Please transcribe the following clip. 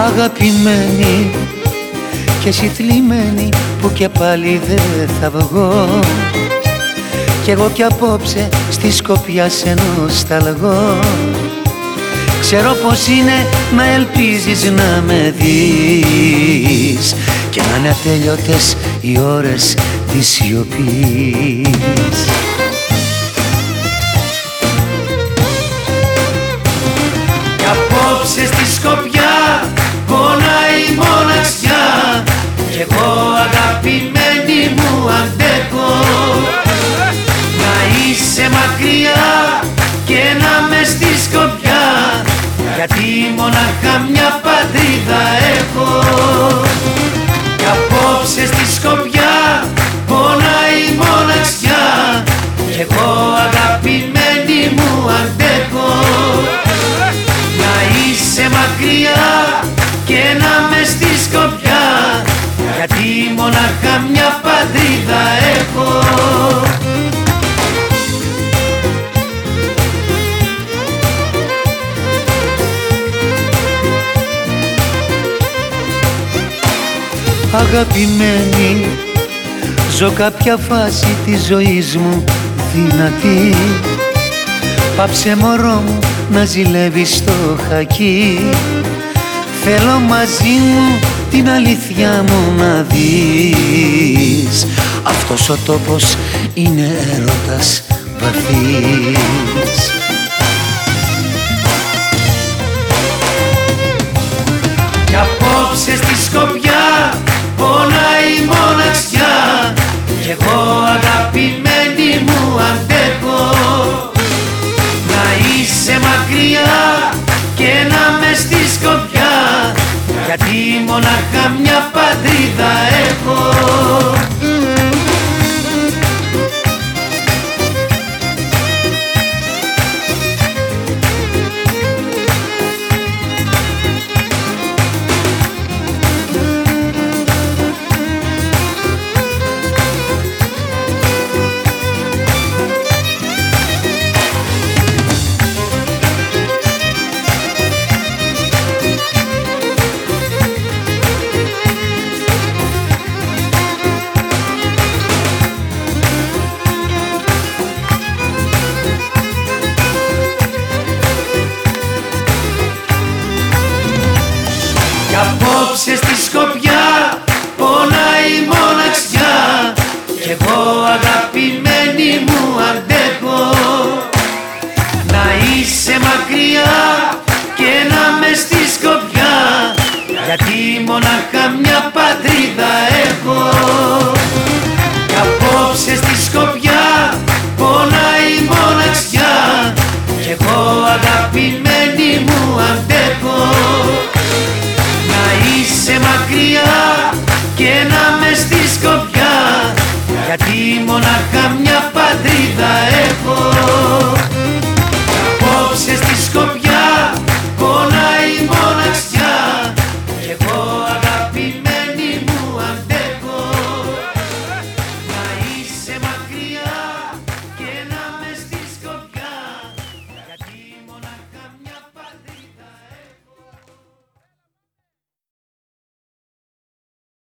Αγαπημένη και εσύ θλιμμένη που και πάλι δεν θα βγω κι εγώ κι απόψε στη σκοπιά σε νοσταλγώ. Ξέρω πως είναι να ελπίζεις να με δεις. Και να είναι ατέλειωτες οι ώρες της σιωπής. Κι απόψε στη σκοπιά μονάχα μια πατρίδα έχω. Κι απόψε στη σκοπιά πονάει η μοναξιά. Κι εγώ αγαπημένη μου αντέχω. Να είσαι μακριά και να με στη σκοπιά. Γιατί μονάχα μια πατρίδα έχω Αγαπημένη. Ζω κάποια φάση της ζωής μου δυνατή. Πάψε μωρό μου να ζηλεύεις στο χακί. Θέλω μαζί μου την αλήθεια μου να δεις. Αυτός ο τόπος είναι έρωτας βαθύς. Κι απόψε στη σκοπιά αγαπημένη μου αντέχω. Να είσαι μακριά και να με στη σκοπιά Γιατί μονάχα μια πατρίδα έχω αγαπημένη μου αντέχω. Να είσαι μακριά και να με στη σκοπιά Γιατί μονάχα μια πατρίδα έχω. Κι απόψε στη σκοπιά